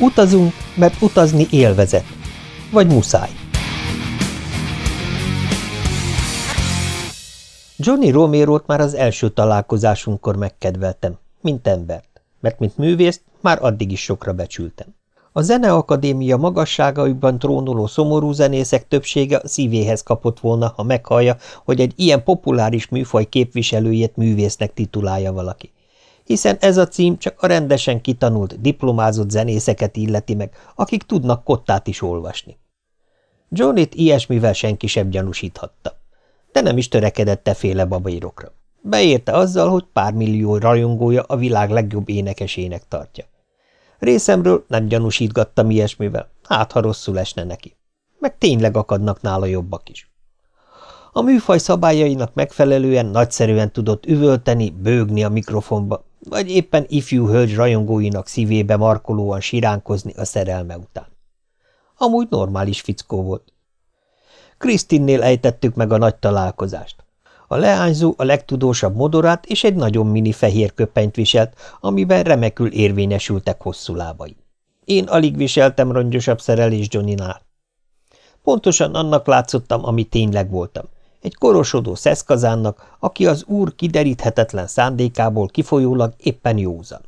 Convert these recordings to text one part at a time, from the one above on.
Utazunk, mert utazni élvezet. Vagy muszáj. Johnny Romero-t már az első találkozásunkkor megkedveltem, mint embert, mert mint művészt már addig is sokra becsültem. A Zeneakadémia magasságaiban trónoló szomorú zenészek többsége szívéhez kapott volna, ha meghallja, hogy egy ilyen populáris műfaj képviselőjét művésznek titulálja valaki. Hiszen ez a cím csak a rendesen kitanult, diplomázott zenészeket illeti meg, akik tudnak kottát is olvasni. Johnnyt ilyesmivel senki sem gyanúsíthatta de nem is törekedett féle babírokra. Beérte azzal, hogy pár millió rajongója a világ legjobb énekesének tartja. Részemről nem gyanúsítgattam ilyesmivel, hát ha rosszul esne neki. Meg tényleg akadnak nála jobbak is. A műfaj szabályainak megfelelően nagyszerűen tudott üvölteni, bőgni a mikrofonba, vagy éppen ifjú hölgy rajongóinak szívébe markolóan siránkozni a szerelme után. Amúgy normális fickó volt. Krisztinnél ejtettük meg a nagy találkozást. A leányzó a legtudósabb modorát és egy nagyon mini fehér köpenyt viselt, amiben remekül érvényesültek hosszú lábai. Én alig viseltem rongyosabb szerelés Johnnynál. Pontosan annak látszottam, ami tényleg voltam. Egy korosodó szeszkazánnak, aki az úr kideríthetetlen szándékából kifolyólag éppen józan.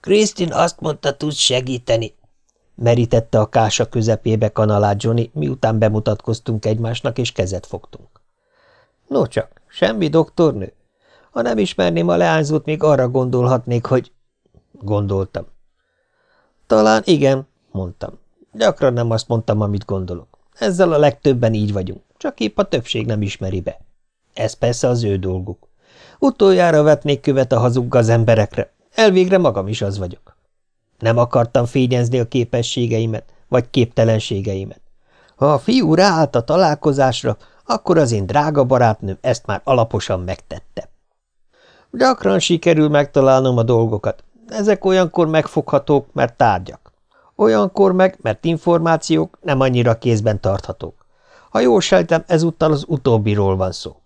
Krisztin azt mondta, tudsz segíteni, merítette a kása közepébe kanalát Johnny, miután bemutatkoztunk egymásnak, és kezet fogtunk. No csak, semmi doktornő. Ha nem ismerném a leányzót, még arra gondolhatnék, hogy... Gondoltam. Talán igen, mondtam. Gyakran nem azt mondtam, amit gondolok. Ezzel a legtöbben így vagyunk, csak épp a többség nem ismeri be. Ez persze az ő dolguk. Utoljára vetnék követ a hazug az emberekre. Elvégre magam is az vagyok. Nem akartam fényezni a képességeimet, vagy képtelenségeimet. Ha a fiú ráállt a találkozásra, akkor az én drága barátnőm ezt már alaposan megtette. Gyakran sikerül megtalálnom a dolgokat. Ezek olyankor megfoghatók, mert tárgyak. Olyankor meg, mert információk nem annyira kézben tarthatók. Ha jól sejtem, ezúttal az utóbbiról van szó.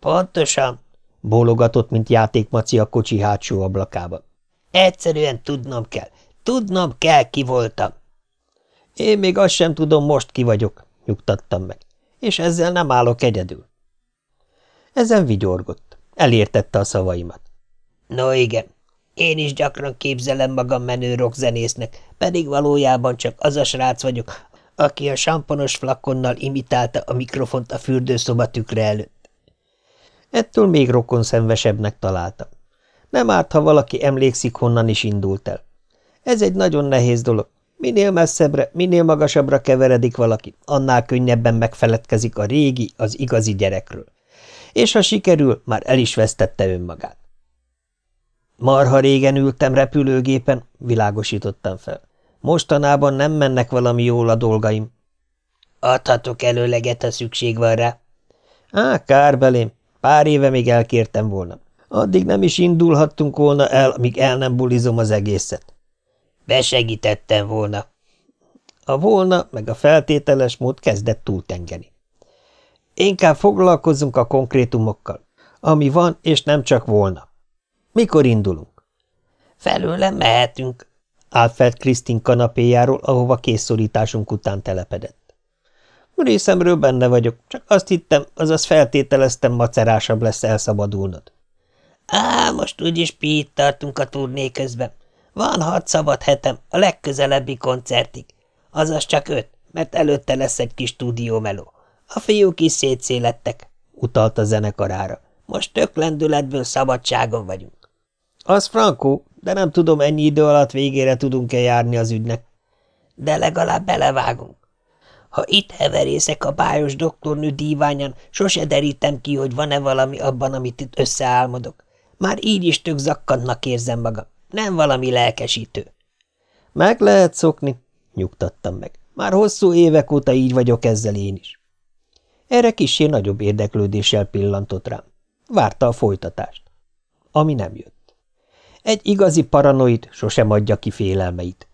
Pontosan, bólogatott, mint játékmaci a kocsi hátsó ablakában. Egyszerűen tudnom kell. Tudnom kell, ki voltam. Én még azt sem tudom, most ki vagyok, nyugtattam meg, és ezzel nem állok egyedül. Ezen vigyorgott. Elértette a szavaimat. No igen, én is gyakran képzelem magam menő rockzenésznek, pedig valójában csak az a srác vagyok, aki a samponos flakonnal imitálta a mikrofont a fürdőszoba tükre előtt. Ettől még rokon szenvesebbnek találtam. Nem árt, ha valaki emlékszik, honnan is indult el. Ez egy nagyon nehéz dolog. Minél messzebbre, minél magasabbra keveredik valaki, annál könnyebben megfeledkezik a régi, az igazi gyerekről. És ha sikerül, már el is vesztette önmagát. Marha régen ültem repülőgépen, világosítottam fel. Mostanában nem mennek valami jól a dolgaim. Adhatok előleget, ha szükség van rá. Á, kár belém. Pár éve még elkértem volna. Addig nem is indulhattunk volna el, míg el nem bulizom az egészet. Besegítettem volna. A volna, meg a feltételes mód kezdett túltengeni. Inkább foglalkozzunk a konkrétumokkal. Ami van, és nem csak volna. Mikor indulunk? Felőlem mehetünk. Állt fel Krisztin kanapéjáról, ahova készszorításunk után telepedett. Részemről benne vagyok, csak azt hittem, azaz feltételeztem macerásabb lesz elszabadulnod. Á, most úgyis piít tartunk a turné közben. Van hat szabad hetem a legközelebbi koncertig. Azaz csak öt, mert előtte lesz egy kis stúdiómeló. A fiúk is szétszélettek, utalta zenekarára. Most tök lendületből szabadságon vagyunk. Az frankó, de nem tudom, ennyi idő alatt végére tudunk-e járni az ügynek. De legalább belevágunk. Ha itt heverészek a bájos doktornő díványan, sose derítem ki, hogy van-e valami abban, amit itt összeálmodok. Már így is tök zakkantnak érzem magam. Nem valami lelkesítő. Meg lehet szokni, nyugtattam meg. Már hosszú évek óta így vagyok ezzel én is. Erre kisé nagyobb érdeklődéssel pillantott rám. Várta a folytatást. Ami nem jött. Egy igazi paranoid sosem adja ki félelmeit,